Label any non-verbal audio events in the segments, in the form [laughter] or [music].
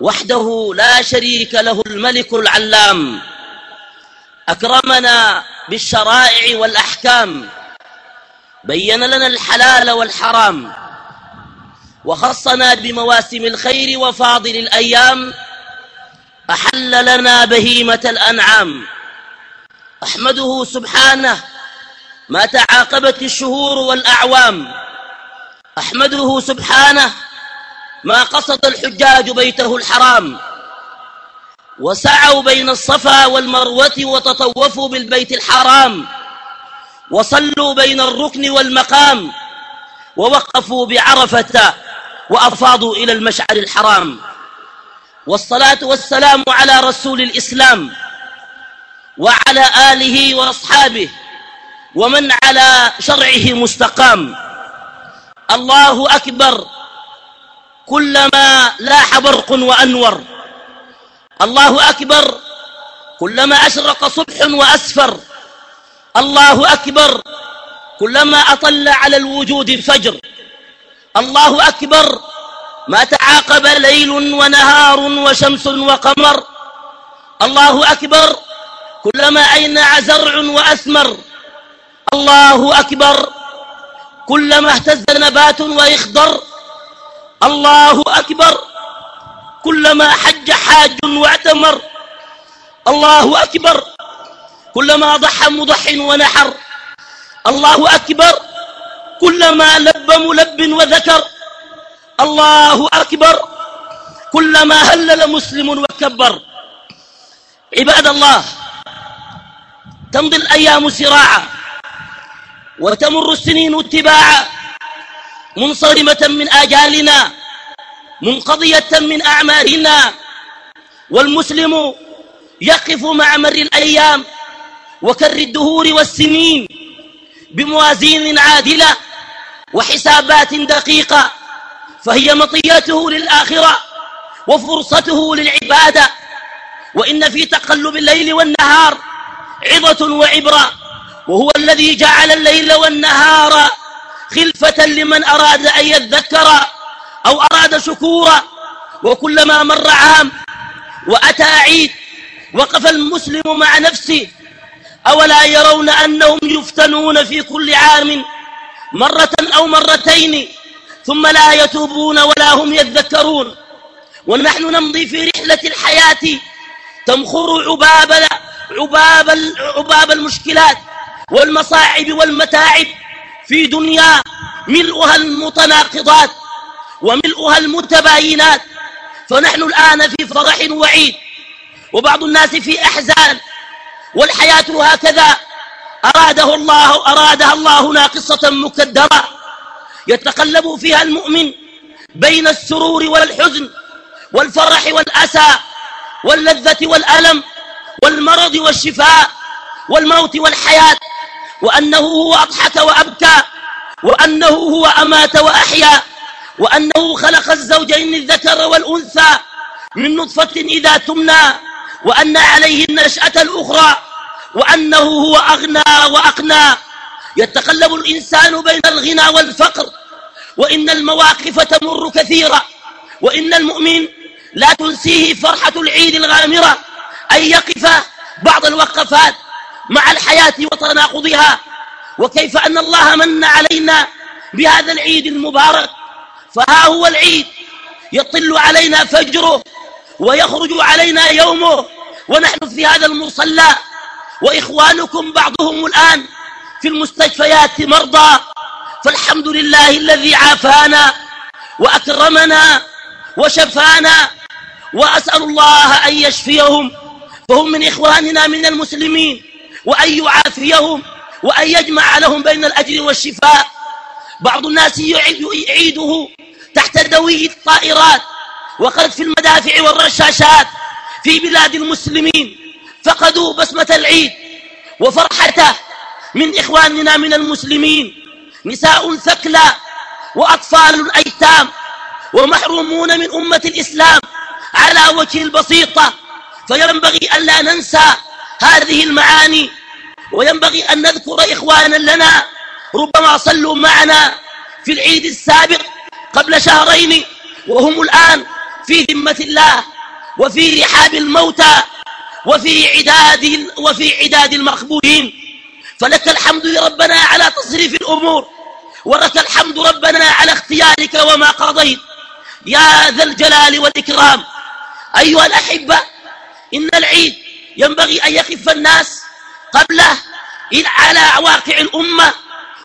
وحده لا شريك له الملك العلام. أكرمنا بالشرائع والأحكام. بين لنا الحلال والحرام. وخصنا بمواسم الخير وفاضل الأيام. أحل لنا بهيمة الأنعام. أحمده سبحانه ما تعاقبت الشهور والأعوام. أحمده سبحانه ما قصد الحجاج بيته الحرام. وسعوا بين الصفا والمروة وتطوفوا بالبيت الحرام. وصلوا بين الركن والمقام. ووقفوا بعرفة وأفاضوا إلى المشعر الحرام. والصلاة والسلام على رسول الإسلام. وعلى آله وأصحابه. ومن على شرعه مستقام. الله أكبر. كلما لاح برق وأنور. الله أكبر. كلما أشرق صبح وأسفر. الله أكبر. كلما أطل على الوجود الفجر. الله أكبر. ما تعاقب ليل ونهار وشمس وقمر. الله أكبر. كلما أينع زرع وأثمر. الله أكبر. كلما اهتز نبات ويخضر الله أكبر. كلما حج حاج واعتمر. الله أكبر. كلما ضحى مضح ونحر. الله أكبر. كلما لب ملب وذكر. الله أكبر. كلما هلل مسلم وكبر. عباد الله تمضي الأيام سراعا وتمر السنين اتباعا. منصرمة من آجالنا منقضية من أعمارنا والمسلم يقف مع مر الأيام وكر الدهور والسنين بموازين عادلة وحسابات دقيقة فهي مطيته للآخرة وفرصته للعبادة وإن في تقلب الليل والنهار عظة وعبرة وهو الذي جعل الليل والنهار خلفة لمن أراد أن يذكر أو أراد شكورا وكلما مر عام وأتى عيد وقف المسلم مع نفسه أولا يرون أنهم يفتنون في كل عام مرة أو مرتين ثم لا يتوبون ولا هم يذكرون. ونحن نمضي في رحلة الحياة تمخر عباب عباب عباب المشكلات والمصاعب والمتاعب. في دنيا ملؤها المتناقضات وملؤها المتباينات. فنحن الآن في فرح وعيد وبعض الناس في أحزان والحياة هكذا. أراده الله أرادها الله ناقصة مكدرة. يتقلب فيها المؤمن بين السرور والحزن والفرح والأسى واللذة والألم والمرض والشفاء والموت والحياة. وأنه هو أضحك وأبكى وأنه هو أمات وأحيا وأنه خلق الزوجين الذكر والأنثى من نطفة إذا تمنى وأن عليه النشأة الأخرى وأنه هو أغنى وأقنى. يتقلب الإنسان بين الغنى والفقر وإن المواقف تمر كثيرة وإن المؤمن لا تنسيه فرحة العيد الغامرة أن يقف بعض الوقفات مع الحياة وتناقضها وكيف أن الله من علينا بهذا العيد المبارك؟ فها هو العيد. يطل علينا فجره ويخرج علينا يومه. ونحن في هذا المصلى. وإخوانكم بعضهم الآن في المستشفيات مرضى. فالحمد لله الذي عافانا وأكرمنا وشفانا. وأسأل الله أن يشفيهم. فهم من إخواننا من المسلمين. وأن يعافيهم وأن يجمع لهم بين الأجر والشفاء. بعض الناس يعيده تحت دوي الطائرات وقد في المدافع والرشاشات في بلاد المسلمين. فقدوا بسمة العيد وفرحته من إخواننا من المسلمين. نساء ثكلى وأطفال أيتام ومحرومون من أمة الإسلام على وجه البسيطة. فينبغي أن لا ننسى هذه المعاني وينبغي أن نذكر إخوانا لنا ربما صلوا معنا في العيد السابق قبل شهرين وهم الآن في ذمة الله وفي رحاب الموتى وفي عداد وفي عداد المقبولين فلك الحمد لربنا على تصريف الأمور ولك الحمد ربنا على اختيارك وما قضيت. يا ذا الجلال والإكرام. أيها الأحبة إن العيد ينبغي أن يخف الناس قبله على واقع الأمة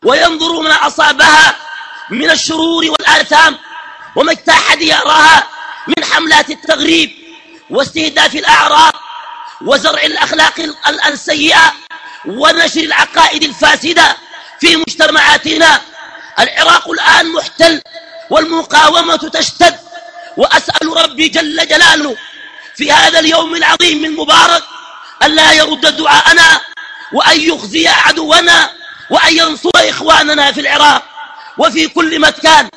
وينظروا ما أصابها من الشرور والآثام وما اجتاحد يراها من حملات التغريب واستهداف الأعراض وزرع الأخلاق السيئة ونشر العقائد الفاسدة في مجتمعاتنا. العراق الآن محتل والمقاومة تشتد. وأسأل ربي جل جلاله في هذا اليوم العظيم المبارك أن لا يرد دعاءنا وأن يخزي عدونا وأن ينصر إخواننا في العراق وفي كل مكان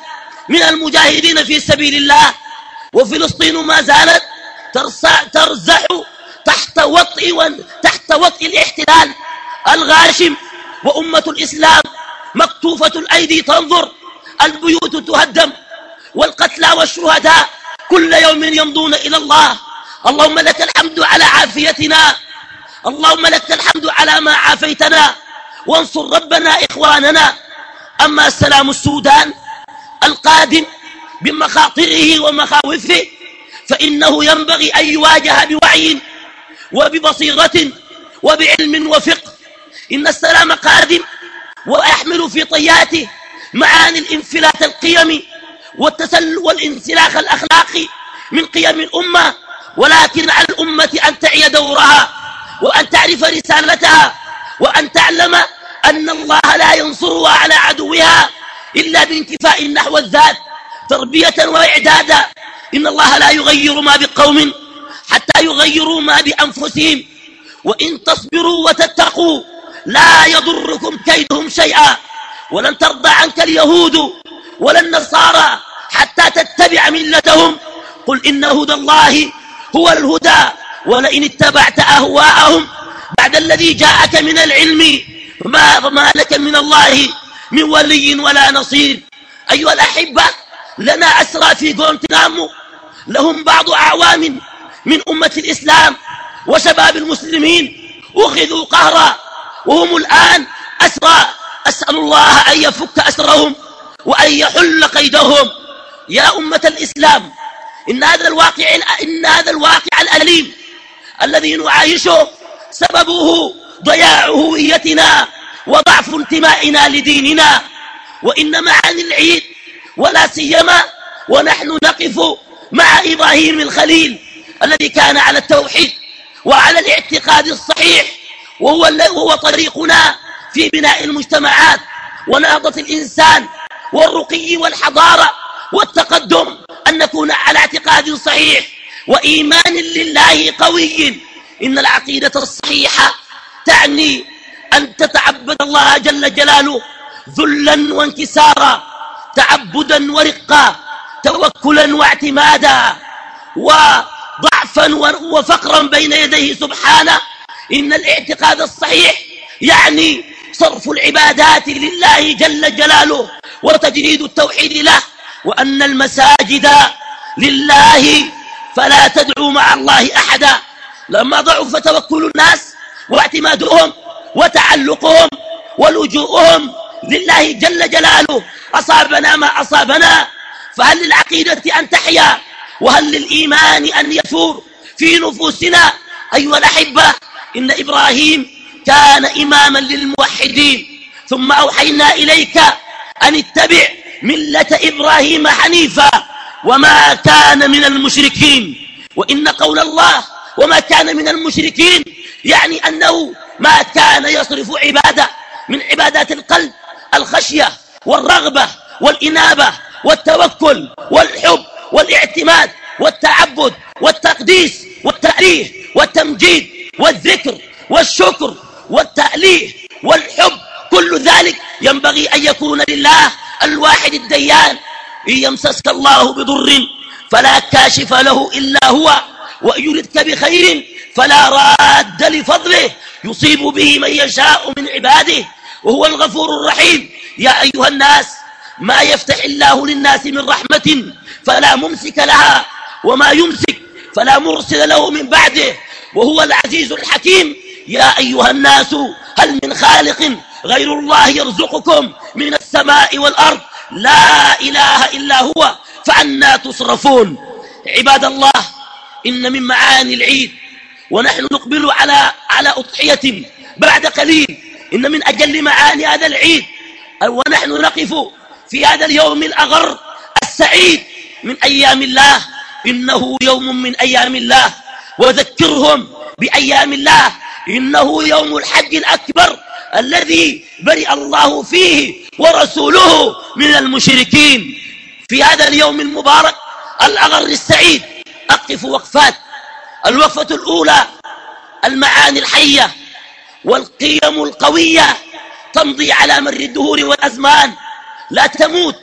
من المجاهدين في سبيل الله. وفلسطين ما زالت ترزح تحت وطئ تحت وطئ الاحتلال الغاشم وأمة الإسلام. مكتوفة الأيدي تنظر البيوت تهدم والقتلى والشهداء كل يوم يمضون إلى الله. اللهم لك الحمد على عافيتنا. اللهم لك الحمد على ما عافيتنا. وانصر ربنا إخواننا. أما السلام السودان القادم بمخاطره ومخاوفه فإنه ينبغي أن يواجه بوعي وببصيرة وبعلم وفقه. إن السلام قادم ويحمل في طياته معاني الانفلات القيمي والتسل والانسلاخ الأخلاقي من قيم الأمة. ولكن على الأمة أن تعي دورها. وأن تعرف رسالتها وأن تعلم أن الله لا ينصرها على عدوها إلا بانكفاء نحو الذات تربية وإعدادا. إن الله لا يغير ما بقوم حتى يغيروا ما بأنفسهم. وإن تصبروا وتتقوا لا يضركم كيدهم شيئا. ولن ترضى عنك اليهود ولا النصارى حتى تتبع ملتهم. قل إن هدى الله هو الهدى. ولئن اتبعت أهواءهم بعد الذي جاءك من العلم ما, ما لك من الله من ولي ولا نصير. أيها الأحبة لنا أسرى في غونتنامو لهم بعض أعوام من أمة الإسلام وشباب المسلمين. أخذوا قهرا وهم الآن أسرى. أسأل الله أن يفك أسرهم وأن يحل قيدهم. يا أمة الإسلام إن هذا الواقع إن هذا الواقع الأليم. الذي نعايشه سببه ضياع هويتنا وضعف انتمائنا لديننا. وإن معاني العيد ولا سيما ونحن نقف مع إبراهيم الخليل الذي كان على التوحيد وعلى الاعتقاد الصحيح وهو, وهو طريقنا في بناء المجتمعات ونهضة الإنسان والرقي والحضارة والتقدم أن نكون على اعتقاد صحيح. وإيمان لله قوي. إن العقيدة الصحيحة تعني أن تتعبد الله جل جلاله ذلا وانكسارا تعبدا ورقا توكلا واعتمادا وضعفا وفقرا بين يديه سبحانه. إن الاعتقاد الصحيح يعني صرف العبادات لله جل جلاله وتجريد التوحيد له وأن المساجد لله فلا تدعوا مع الله أحدا. لما ضعف توكل الناس واعتمادهم وتعلقهم ولجوءهم لله جل جلاله. أصابنا ما أصابنا. فهل للعقيدة أن تحيا؟ وهل للإيمان أن يثور في نفوسنا؟ أيها الأحبة إن إبراهيم كان إماما للموحدين. ثم أوحينا إليك أن اتبع ملة إبراهيم حنيفا. وما كان من المشركين. وإن قول الله وما كان من المشركين يعني أنه ما كان يصرف عبادة من عبادات القلب الخشية والرغبة والإنابة والتوكل والحب والاعتماد والتعبد والتقديس والتأليه والتمجيد والذكر والشكر والتأليه والحب. كل ذلك ينبغي أن يكون لله الواحد الديان إن يمسسك الله بضر فلا كاشف له إلا هو وإن يردك بخير فلا راد لفضله يصيب به من يشاء من عباده وهو الغفور الرحيم. يا أيها الناس ما يفتح الله للناس من رحمة فلا ممسك لها وما يمسك فلا مرسل له من بعده وهو العزيز الحكيم. يا أيها الناس هل من خالق غير الله يرزقكم من السماء والأرض؟ لا إله إلا هو فأنا تصرفون. عباد الله إن من معاني العيد ونحن نقبل على على أضحية بعد قليل. إن من أجل معاني هذا العيد ونحن نقف في هذا اليوم الأغر السعيد من أيام الله. إنه يوم من أيام الله. وذكرهم بأيام الله. إنه يوم الحج الأكبر. الذي برئ الله فيه ورسوله من المشركين. في هذا اليوم المبارك الأغر السعيد أقف وقفات الوقفة الأولى المعاني الحية والقيم القوية تمضي على مر الدهور والأزمان. لا تموت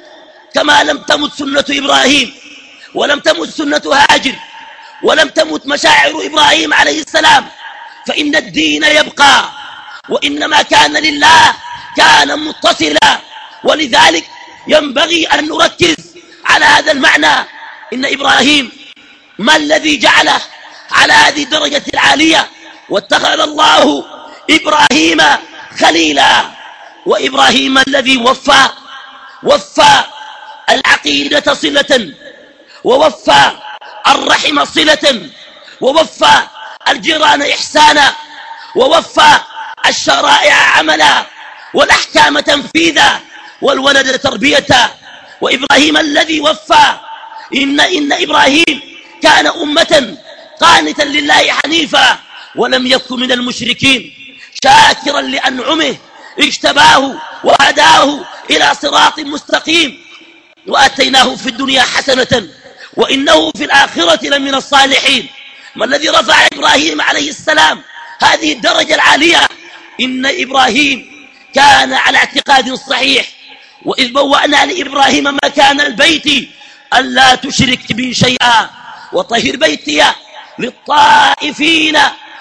كما لم تمت سنة إبراهيم ولم تمت سنة هاجر ولم تمت مشاعر إبراهيم عليه السلام. فإن الدين يبقى. وإنما كان لله كان متصلا. ولذلك ينبغي أن نركز على هذا المعنى. إن إبراهيم ما الذي جعله على هذه الدرجة العالية؟ واتخذ الله إبراهيم خليلا. وإبراهيم الذي وفى وفى العقيدة صلة ووفى الرحم صلة ووفى الجيران إحسانا ووفى الشرائع عملا والأحكام تنفيذا والولد تربية وإبراهيم الذي وفى. إن, إن إبراهيم كان أمة قانتا لله حنيفا ولم يكن من المشركين. شاكرا لأنعمه اجتباه وهداه إلى صراط مستقيم. وآتيناه في الدنيا حسنة وإنه في الآخرة لمن الصالحين. ما الذي رفع إبراهيم عليه السلام هذه الدرجة العالية إن إبراهيم كان على اعتقاد صحيح وإذ بوأنا لإبراهيم مكان البيت ألا تشرك بي شيئا وطهر بيتي للطائفين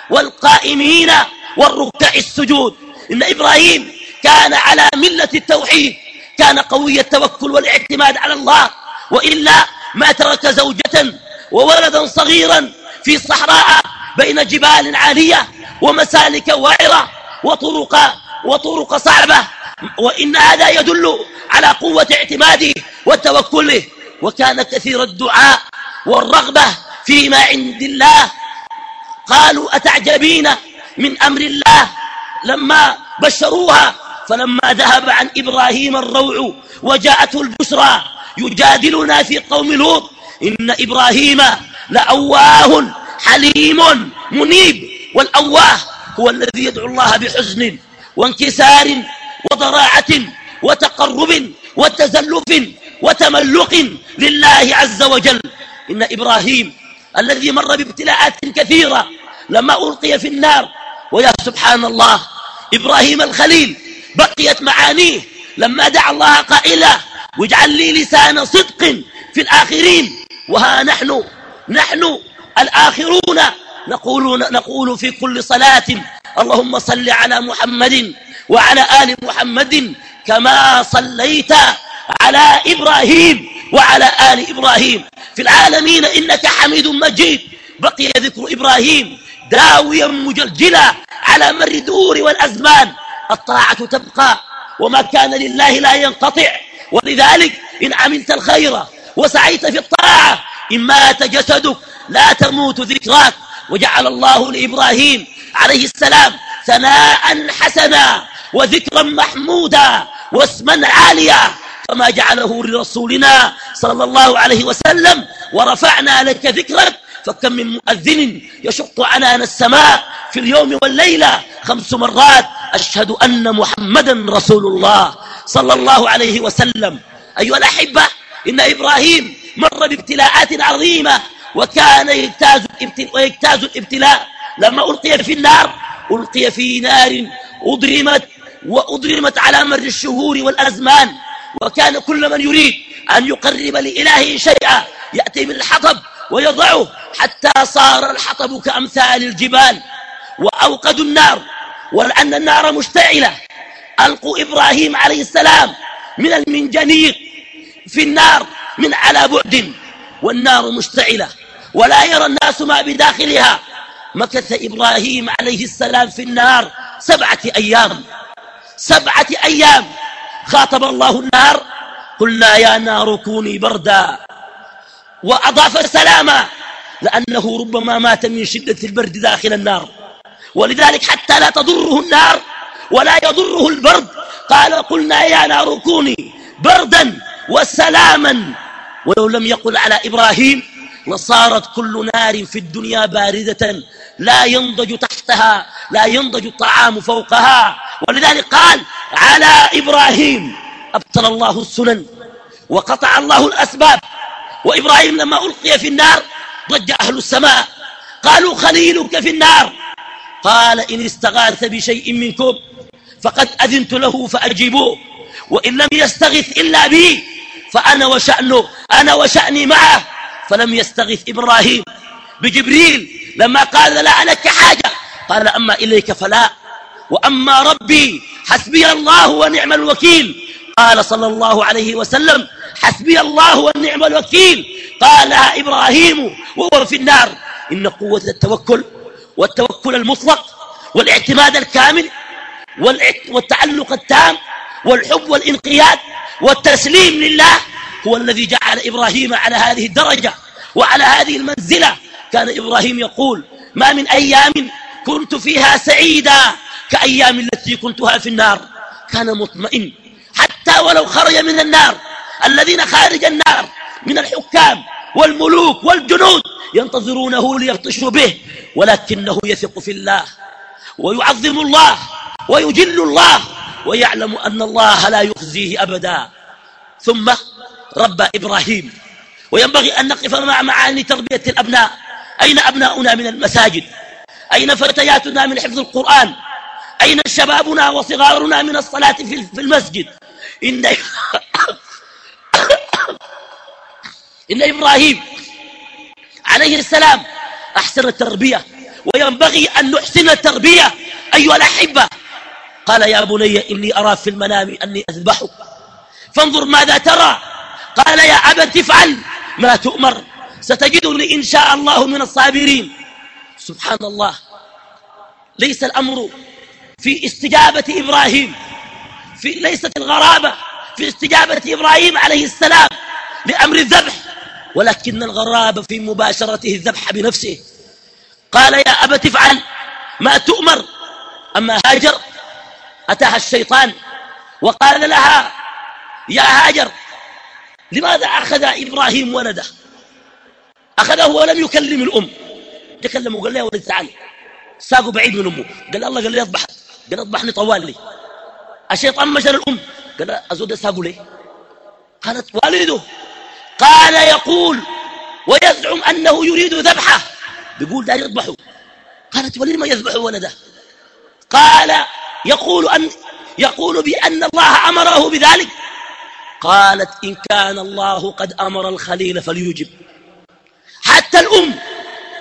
والقائمين والركع السجود. إن إبراهيم كان على ملة التوحيد كان قوي التوكل والاعتماد على الله وإلا ما ترك زوجة وولدا صغيرا في الصحراء بين جبال عالية ومسالك وعرة وطرق, وطرق صعبة وإن هذا يدل على قوة اعتماده وتوكله وكان كثير الدعاء والرغبة فيما عند الله. قالوا أتعجبين من أمر الله؟ لما بشروها فلما ذهب عن إبراهيم الروع وجاءته البشرى يجادلنا في قوم لوط إن إبراهيم لأواه حليم منيب والأواه هو الذي يدعو الله بحزن وانكسار وضراعة وتقرب وتزلف وتملق لله عز وجل. إن إبراهيم الذي مر بابتلاءات كثيرة لما ألقي في النار ويا سبحان الله إبراهيم الخليل بقيت معانيه لما دعا الله قائلا واجعل لي لسان صدق في الآخرين وها نحن نحن الآخرون نقول, نقول في كل صلاة اللهم صل على محمد وعلى آل محمد كما صليت على إبراهيم وعلى آل إبراهيم. في العالمين إنك حميد مجيد. بقي ذكر إبراهيم داويا مجلجلا على مر الدور والأزمان. الطاعة تبقى وما كان لله لا ينقطع. ولذلك إن عملت الخير وسعيت في الطاعة إن مات جسدك لا تموت ذكراك. وجعل الله لإبراهيم عليه السلام ثناء حسنا وذكرا محمودا واسما عاليا كما جعله لرسولنا صلى الله عليه وسلم ورفعنا لك ذكرك فكم من مؤذن يشق عنان السماء في اليوم والليلة خمس مرات أشهد أن محمدا رسول الله صلى الله عليه وسلم. أيها الأحبة إن إبراهيم مر بابتلاءات عظيمة وكان يجتاز, ويجتاز الابتلاء. لما ألقي في النار ألقي في نار أضرمت وأضرمت على مر الشهور والأزمان. وكان كل من يريد أن يقرب لإلهه شيئا يأتي بالحطب ويضعه. حتى صار الحطب كأمثال الجبال وأوقدوا النار. ولأن النار مشتعلة. ألقوا إبراهيم عليه السلام من المنجنيق في النار من على بعد. والنار مشتعلة. ولا يرى الناس ما بداخلها. مكث إبراهيم عليه السلام في النار سبعة أيام. سبعة أيام. خاطب الله النار. قلنا يا نار كوني بردا. وأضاف سلاما. لأنه ربما مات من شدة البرد داخل النار. ولذلك حتى لا تضره النار ولا يضره البرد. قال قلنا يا نار كوني بردا وسلاما. ولو لم يقل على إبراهيم لصارت كل نار في الدنيا باردة لا ينضج تحتها لا ينضج الطعام فوقها. ولذلك قال على إبراهيم أبطل الله السنن وقطع الله الأسباب. وإبراهيم لما ألقي في النار ضج أهل السماء قالوا خليلك في النار. قال إن استغاث بشيء منكم فقد أذنت له فأجيبوه وإن لم يستغث إلا بي فأنا وشأنه أنا وشأني معه. فلم يستغث إبراهيم بجبريل. لما قال لا لك حاجة قال أما إليك فلا وأما ربي حسبي الله ونعم الوكيل. قال صلى الله عليه وسلم حسبي الله ونعم الوكيل. قالها إبراهيم وهو في النار. إن قوة التوكل والتوكل المطلق والاعتماد الكامل والتعلق التام والحب والإنقياد والتسليم لله هو الذي جعل إبراهيم على هذه الدرجة وعلى هذه المنزلة. كان إبراهيم يقول ما من أيام كنت فيها سعيدا كأيام التي كنتها في النار. كان مطمئن. حتى ولو خرج من النار. الذين خارج النار من الحكام والملوك والجنود ينتظرونه ليبطشوا به ولكنه يثق في الله ويعظم الله ويجل الله ويعلم أن الله لا يخزيه أبدا. ثم ربى إبراهيم. وينبغي أن نقف مع معاني تربية الأبناء. أين أبناؤنا من المساجد؟ أين فتياتنا من حفظ القرآن؟ أين شبابنا وصغارنا من الصلاة في المسجد؟ إن, [coughs] إن إبراهيم عليه السلام أحسن التربية. وينبغي أن نحسن التربية. أيها الأحبة قال يا بني إني أرى في المنام أني أذبحك. فانظر ماذا ترى. قال يا أبت افعل ما تؤمر. ستجدني إن شاء الله من الصابرين. سبحان الله. ليس الأمر في استجابة إبراهيم. في ليست الغرابة في استجابة إبراهيم عليه السلام لأمر الذبح. ولكن الغرابة في مباشرته الذبح بنفسه. قال يا أبت افعل ما تؤمر. أما هاجر أتاها الشيطان. وقال لها يا هاجر لماذا أخذ إبراهيم ولده؟ أخذه ولم يكلم الأم. تكلم وقال لها ولد تعال. ساقه بعيد من أمه. قال الله قال لي أضبح قال أضبحني طوال لي. الشيطان مشى الأم قال أزود ساقه لي قالت والده. قال يقول ويزعم أنه يريد ذبحه. بيقول دار يذبحه. قالت ولما يذبح ولده؟ قال يقول أن يقول بأن الله أمره بذلك. قالت إن كان الله قد أمر الخليل فليجب. حتى الأم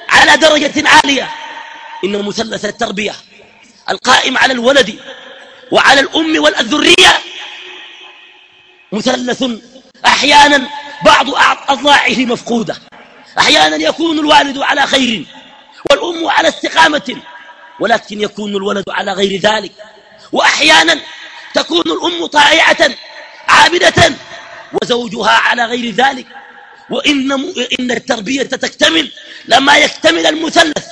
على درجة عالية. إن مثلث التربية القائم على الولد وعلى الأم والذرية مثلث أحيانا بعض أضلاعه مفقودة. أحيانا يكون الوالد على خير والأم على استقامة ولكن يكون الولد على غير ذلك. وأحيانا تكون الأم طائعة عابدة وزوجها على غير ذلك. وإن إن التربية تكتمل لما يكتمل المثلث.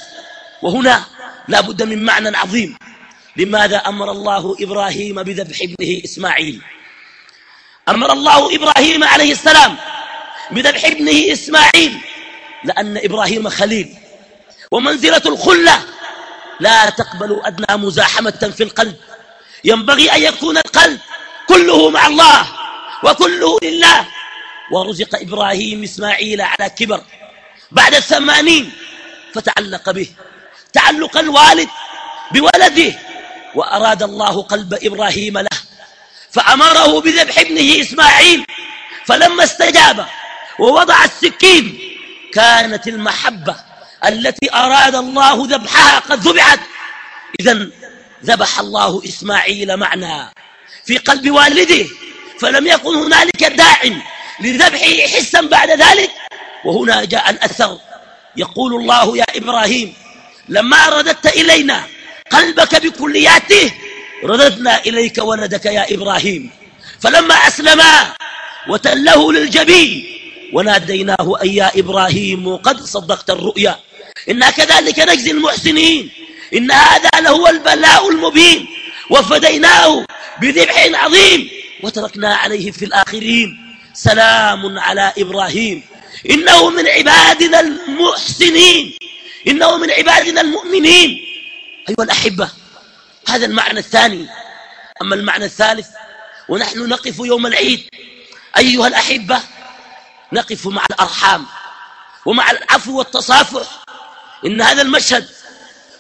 وهنا لا بد من معنى عظيم. لماذا أمر الله إبراهيم بذبح ابنه إسماعيل؟ أمر الله إبراهيم عليه السلام بذبح ابنه إسماعيل. لأن إبراهيم خليل. ومنزلة الخلة لا تقبل أدنى مزاحمة في القلب. ينبغي أن يكون القلب كله مع الله وكله لله. ورزق إبراهيم إسماعيل على كبر بعد الثمانين فتعلق به. تعلق الوالد بولده. وأراد الله قلب إبراهيم له. فأمره بذبح ابنه إسماعيل. فلما استجاب ووضع السكين كانت المحبة التي أراد الله ذبحها قد ذبحت. إذا ذبح الله إسماعيل معنا في قلب والده فلم يكن هنالك داع لذبحه حسا بعد ذلك وهنا جاء الأثر. يقول الله يا إبراهيم لما رددت إلينا قلبك بكلياته رددنا إليك ولدك يا إبراهيم. فلما أسلما وتله للجبين وناديناه أي يا إبراهيم قد صدقت الرؤيا. إنا كذلك نجزي المحسنين إن هذا لهو البلاء المبين. وفديناه بذبح عظيم وتركنا عليه في الآخرين. سلام على إبراهيم. إنه من عبادنا المحسنين. إنه من عبادنا المؤمنين. أيها الأحبة هذا المعنى الثاني. أما المعنى الثالث ونحن نقف يوم العيد. أيها الأحبة نقف مع الأرحام ومع العفو والتصافح. إن هذا المشهد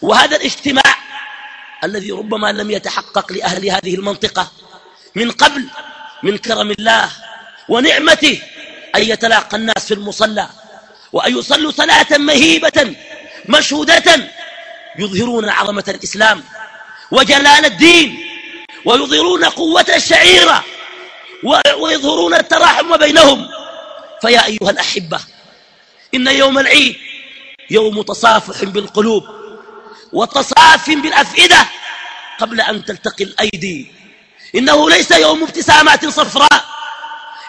وهذا الاجتماع الذي ربما لم يتحقق لأهل هذه المنطقة من قبل من كرم الله ونعمته أن يتلاقى الناس في المصلى وأن يصلوا صلاة مهيبة مشهودة يظهرون عظمة الإسلام وجلال الدين ويظهرون قوة الشعيرة ويظهرون التراحم بينهم. فيا أيها الأحبة إن يوم العيد يوم تصافح بالقلوب. وتصاف بالأفئدة قبل أن تلتقي الأيدي. إنه ليس يوم ابتسامات صفراء.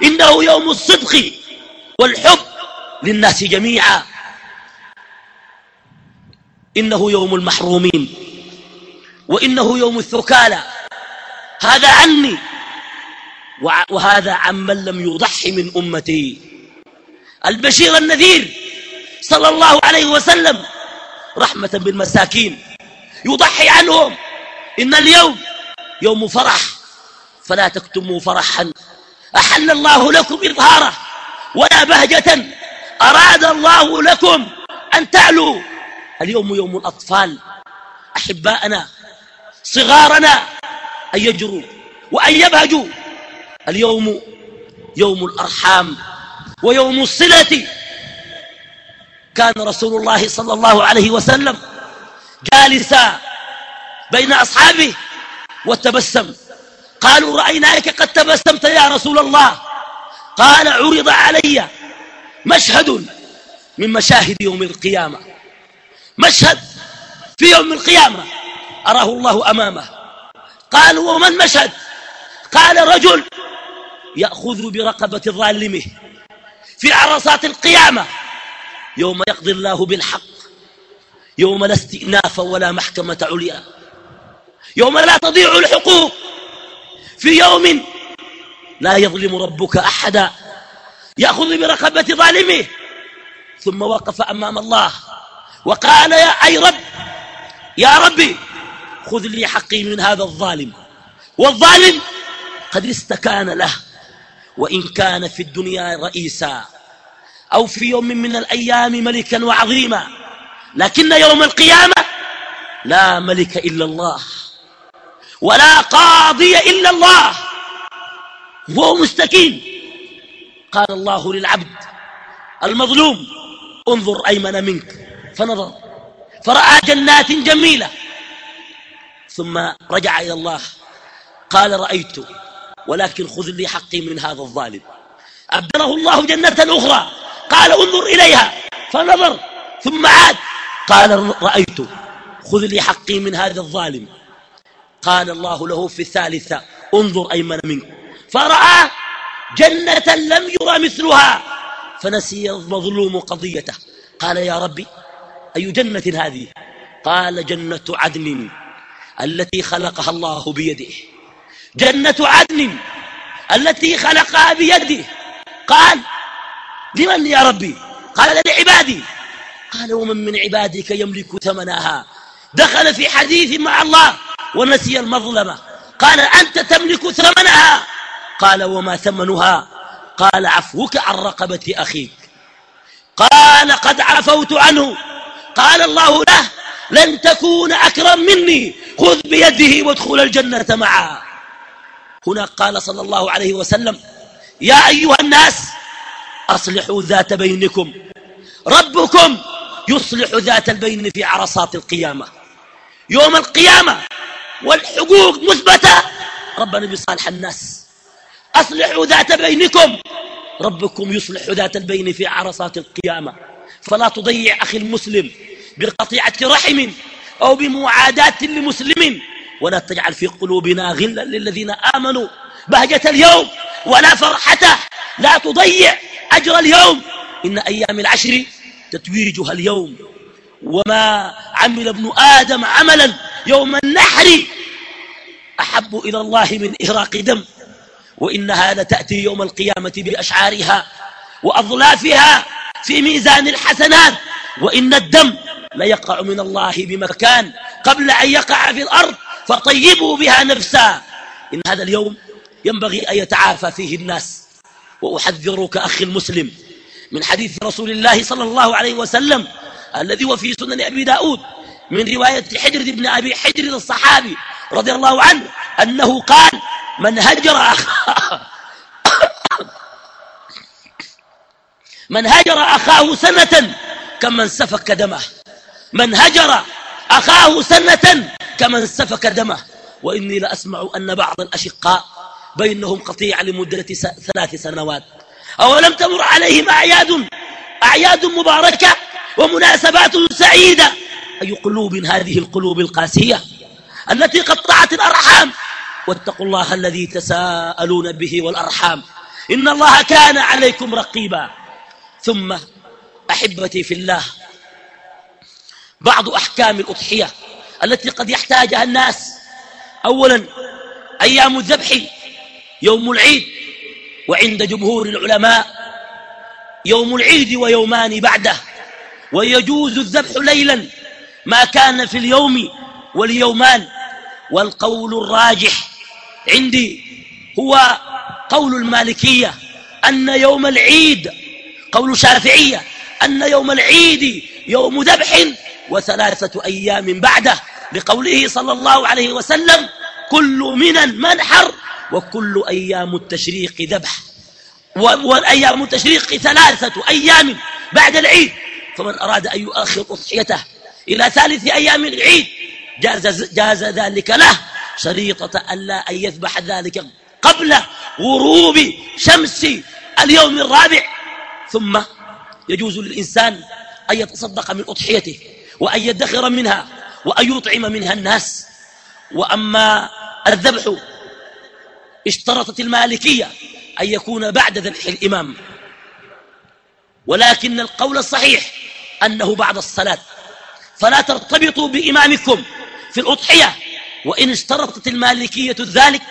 إنه يوم الصدق والحب للناس جميعا. إنه يوم المحرومين. وإنه يوم الثكالى هذا عني. وهذا عمن لم يضحي من أمتي. البشير النذير صلى الله عليه وسلم رحمة بالمساكين يضحي عنهم. إن اليوم يوم فرح فلا تكتموا فرحا. أحل الله لكم إظهاره ولا بهجة. أراد الله لكم أن تعلوا. اليوم يوم الأطفال. أحباءنا صغارنا أن يجروا وأن يبهجوا. اليوم يوم الأرحام ويوم الصلة. كان رسول الله صلى الله عليه وسلم جالسا بين أصحابه وتبسم. قالوا رأيناك قد تبسمت يا رسول الله. قال عرض علي مشهد من مشاهد يوم القيامة. مشهد في يوم القيامة. أراه الله أمامه. قالوا وما المشهد؟ قال رجل يأخذ برقبة ظالمه في عرصات القيامة. يوم يقضي الله بالحق يوم لا استئناف ولا محكمة عليا يوم لا تضيع الحقوق في يوم لا يظلم ربك أحدا يأخذ برقبة ظالمه ثم وقف أمام الله وقال يا أي رب يا ربي خذ لي حقي من هذا الظالم والظالم قد استكان له وإن كان في الدنيا رئيسا. أو في يوم من الأيام ملكا وعظيما. لكن يوم القيامة لا ملك إلا الله ولا قاضي إلا الله. وهو مستكين. قال الله للعبد المظلوم انظر أيمن منك. فنظر فرأى جنات جميلة. ثم رجع إلى الله. قال رأيت ولكن خذ لي حقي من هذا الظالم. أبدله الله جنة أخرى. قال انظر إليها. فنظر ثم عاد. قال رأيت. خذ لي حقي من هذا الظالم. قال الله له في الثالثة انظر أيمن منك. فرأى جنة لم يرى مثلها. فنسي المظلوم قضيته. قال يا ربي أي جنة هذه؟ قال جنة عدن التي خلقها الله بيده. جنة عدن التي خلقها بيده. قال لمن يا ربي؟ قال لعبادي قال ومن من عبادك يملك ثمنها؟ دخل في حديث مع الله ونسي المظلمة. قال أنت تملك ثمنها؟ قال وما ثمنها؟ قال عفوك عن رقبة أخيك. قال قد عفوت عنه. قال الله له لن تكون أكرم مني. خذ بيده وادخل الجنة معه هنا قال صلى الله عليه وسلم يا أيها الناس أصلحوا ذات بينكم. ربكم يصلح ذات البين في عرصات القيامة. يوم القيامة والحقوق مثبتة ربنا بصالح الناس. أصلحوا ذات بينكم. ربكم يصلح ذات البين في عرصات القيامة. فلا تضيع أخي المسلم بقطيعة رحم أو بمعاداة لمسلم ولا تجعل في قلوبنا غلا للذين آمنوا. بهجة اليوم ولا فرحته لا تضيع أجر اليوم. إن أيام العشر تتويجها اليوم. وما عمل ابن آدم عملا يوم النحر. أحب إلى الله من إهراق دم. وإنها لتأتي يوم القيامة بأشعارها وأظلافها في ميزان الحسنات. وإن الدم ليقع من الله بمكان قبل أن يقع في الأرض فطيبوا بها نفسا. إن هذا اليوم ينبغي أن يتعافى فيه الناس. وأحذرك أخي المسلم من حديث رسول الله صلى الله عليه وسلم الذي هو في سنن أبي داود من رواية حجر بن أبي حجر الصحابي رضي الله عنه أنه قال من هجر أخاه [coughs] من هجر أخاه سنة كمن سفك دمه. من هجر أخاه سنة كمن سفك دمه. وإني لأسمع أن بعض الأشقاء بينهم قطيع لمدة ثلاث سنوات. أولم تمر عليهم أعياد أعياد مباركة ومناسبات سعيدة. أي قلوب هذه القلوب القاسية التي قطعت الأرحام؟ واتقوا الله الذي تساءلون به والأرحام. إن الله كان عليكم رقيبا. ثم أحبتي في الله بعض أحكام الأضحية التي قد يحتاجها الناس. أولا أيام الذبح يوم العيد وعند جمهور العلماء يوم العيد ويومان بعده ويجوز الذبح ليلا ما كان في اليوم واليومان. والقول الراجح عندي هو قول المالكية أن يوم العيد قول شافعية أن يوم العيد يوم ذبح وثلاثة أيام بعده لقوله صلى الله عليه وسلم كل من منحر وكل أيام التشريق ذبح. والأيام التشريق ثلاثة أيام بعد العيد. فمن أراد أن يؤخر أضحيته إلى ثالث أيام العيد جاز, جاز ذلك له. شريطة ألا أن يذبح ذلك قبل غروب شمس اليوم الرابع. ثم يجوز للإنسان أن يتصدق من أضحيته وأن يدخر منها وأن يطعم منها الناس. وأما الذبح اشترطت المالكية أن يكون بعد ذبح الإمام. ولكن القول الصحيح أنه بعد الصلاة. فلا ترتبطوا بإمامكم في الأضحية. وإن اشترطت المالكية ذلك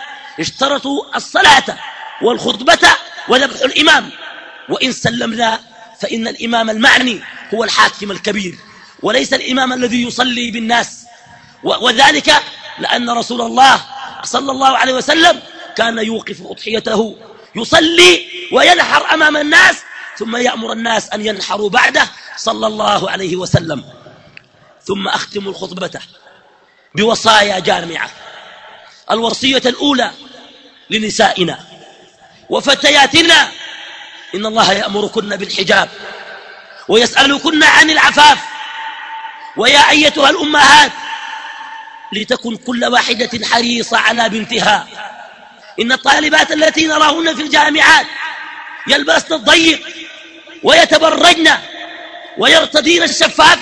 اشترطوا الصلاة والخطبة وذبح الإمام. وإن سلمنا فإن الإمام المعني هو الحاكم الكبير. وليس الإمام الذي يصلي بالناس. وذلك لأن رسول الله صلى الله عليه وسلم كان يوقف أضحيته يصلي وينحر أمام الناس ثم يأمر الناس أن ينحروا بعده صلى الله عليه وسلم. ثم أختم الخطبة بوصايا جامعة. الوصية الأولى لنسائنا وفتياتنا إن الله يأمركن بالحجاب ويسألكن عن العفاف ويا أيتها الأمهات لتكن كل واحدة حريصة على بنتها. إن الطالبات التي نراهن في الجامعات يلبسن الضيق ويتبرجن ويرتدين الشفاف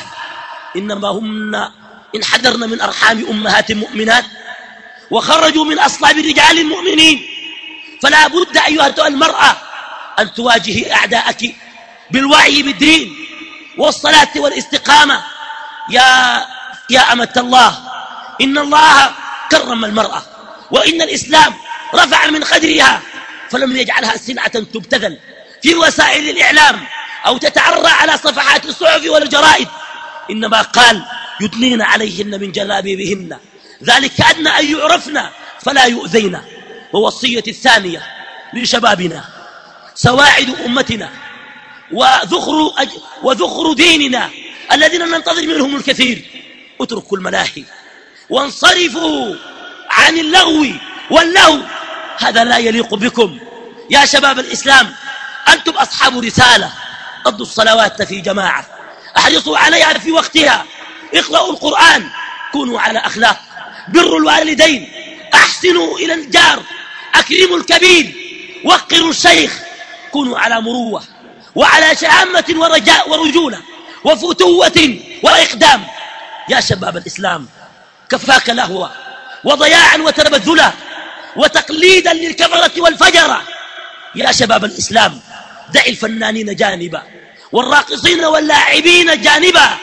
إنما هن انحدرن من أرحام أمهات مؤمنات وخرجوا من أصلاب رجال مؤمنين فلا بد أيها المرأة أن تواجهي أعداءك بالوعي بالدين والصلاة والاستقامة. يا يا أمة الله إن الله كرم المرأة وإن الإسلام رفع من قدرها فلم يجعلها سلعة تبتذل. في وسائل الإعلام أو تتعرى على صفحات الصحف والجرائد إنما قال يدنين عليهن من جلابيبهن. ذلك أدنى أن يعرفن فلا يؤذين. ووصية الثانية لشبابنا سواعد أمتنا وذخر. وذخر ديننا الذين ننتظر منهم الكثير. اتركوا الملاهي وانصرفوا عن اللغو واللهو. هذا لا يليق بكم. يا شباب الإسلام أنتم أصحاب رسالة. قضوا الصلوات في جماعة. أحرصوا عليها في وقتها. اقرأوا القرآن. كونوا على أخلاق. بروا الوالدين. أحسنوا إلى الجار. أكرموا الكبير. وقروا الشيخ. كونوا على مروة. وعلى شهامة ورجاء ورجولة. وفتوة وإقدام. يا شباب الإسلام كفاك لهوة. وضياعا وتبذلا وتقليدا للكفرة والفجرة. يا شباب الإسلام دع الفنانين جانبا والراقصين واللاعبين جانبا.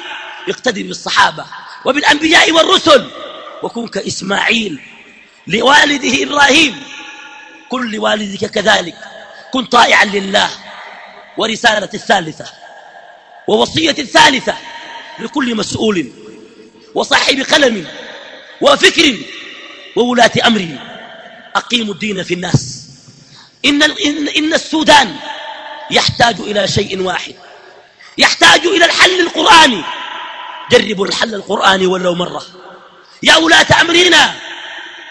اقتدر بالصحابة وبالأنبياء والرسل وكن كإسماعيل لوالده إبراهيم. كن لوالدك كذلك كن طائعا لله. ورسالة الثالثة ووصية الثالثة لكل مسؤول وصاحب قلم وفكر وولاة أمر. أقيموا الدين في الناس. إن, إن السودان يحتاج إلى شيء واحد. يحتاج إلى الحل القرآني. جربوا الحل القرآني ولو مرة. يا ولاة أمرنا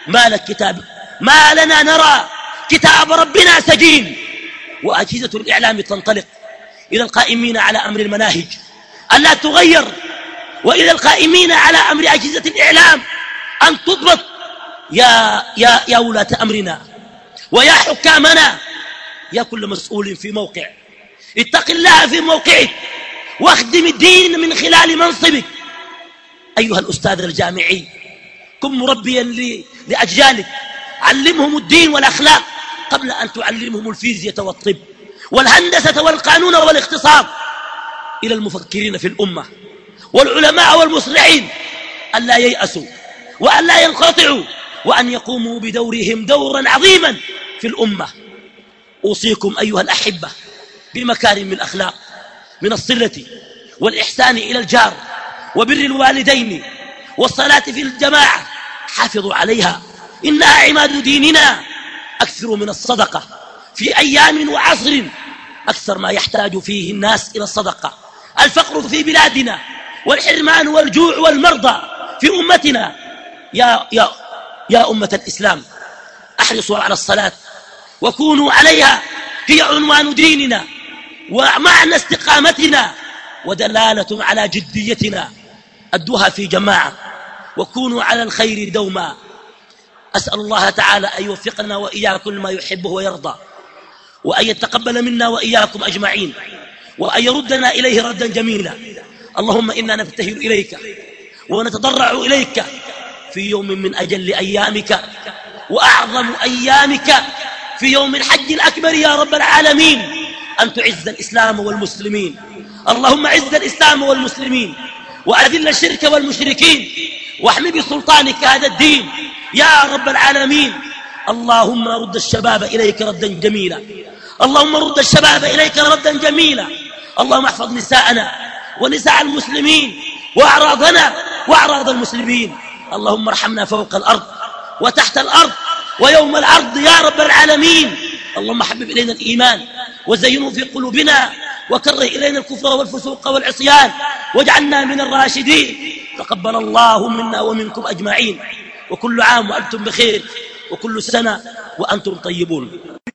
ما لك كتاب؟ ما لنا نرى. كتاب ربنا سجين. وأجهزة الإعلام تنطلق. إلى القائمين على أمر المناهج. ألا تغير. وإلى القائمين على أمر أجهزة الإعلام. أن تضبط. يا, يا, يا ولاة أمرنا ويا حكامنا يا كل مسؤول في موقع. اتق الله في موقعك واخدم الدين من خلال منصبك. أيها الأستاذ الجامعي كن مربيا لأجيالك. علمهم الدين والأخلاق قبل أن تعلمهم الفيزياء والطب والهندسة والقانون والاقتصاد. إلى المفكرين في الأمة والعلماء والمصلحين أن لا ييأسوا وأن لا ينقطعوا. وأن يقوموا بدورهم دورا عظيما في الأمة. أوصيكم أيها الأحبة بمكارم الأخلاق من الصلة والإحسان إلى الجار وبر الوالدين والصلاة في الجماعة. حافظوا عليها إنها عماد ديننا. أكثروا من الصدقة في أيام وعصر. أكثر ما يحتاج فيه الناس إلى الصدقة. الفقر في بلادنا والحرمان والجوع والمرضى في أمتنا. يا, يا, يا أمة الإسلام أحرصوا على الصلاة وكونوا عليها هي عنوان ديننا ومعنى استقامتنا ودلالة على جديتنا أدوها في جماعة وكونوا على الخير دوما. أسأل الله تعالى أن يوفقنا وإياكم لما يحبه ويرضى وأن يتقبل منا وإياكم أجمعين وأن يردنا إليه ردا جميلا. اللهم إنا نبتهل إليك ونتضرع إليك في يوم من أجل أيامك وأعظم أيامك في يوم الحج الأكبر يا رب العالمين أن تعز الإسلام والمسلمين. اللهم عز الإسلام والمسلمين وأذل الشرك والمشركين واحمي بسلطانك هذا الدين يا رب العالمين. اللهم رد الشباب إليك ردا جميلا. اللهم رد الشباب إليك ردا جميلا. اللهم احفظ نساءنا ونساء المسلمين وأعراضنا وأعراض المسلمين. اللهم ارحمنا فوق الأرض وتحت الأرض ويوم العرض يا رب العالمين. اللهم حبب إلينا الإيمان وزينه في قلوبنا وكره إلينا الكفر والفسوق والعصيان واجعلنا من الراشدين. تقبل الله منا ومنكم أجمعين. وكل عام وأنتم بخير. وكل سنة وأنتم طيبون.